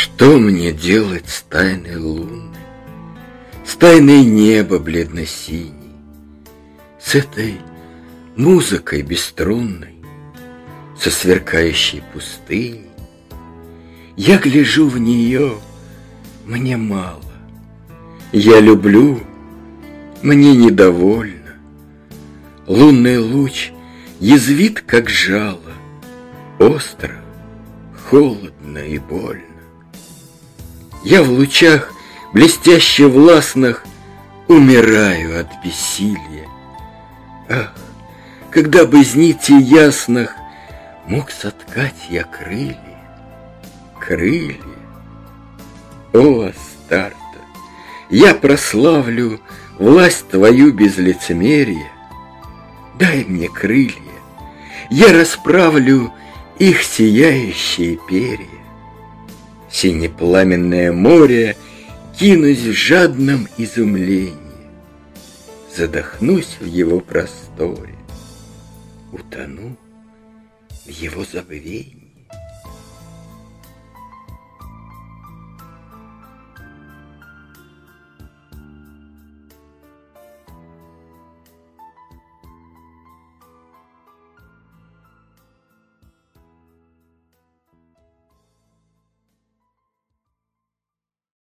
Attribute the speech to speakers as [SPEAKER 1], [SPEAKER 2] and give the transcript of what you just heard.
[SPEAKER 1] Что мне делать с тайной луны, С тайной неба бледно-синей, С этой музыкой бесструнной, Со сверкающей пустыней? Я гляжу в нее, мне мало. Я люблю, мне недовольно. Лунный луч язвит, как жало, Остро, холодно и больно. Я в лучах блестяще властных Умираю от бессилия. Ах, когда бы из нити ясных Мог соткать я крылья, крылья. О, Астарта, я прославлю Власть твою без лицемерия. Дай мне крылья, я расправлю Их сияющие перья. Синепламенное море Кинусь в жадном изумлении, Задохнусь в его просторе, Утону в его забвении.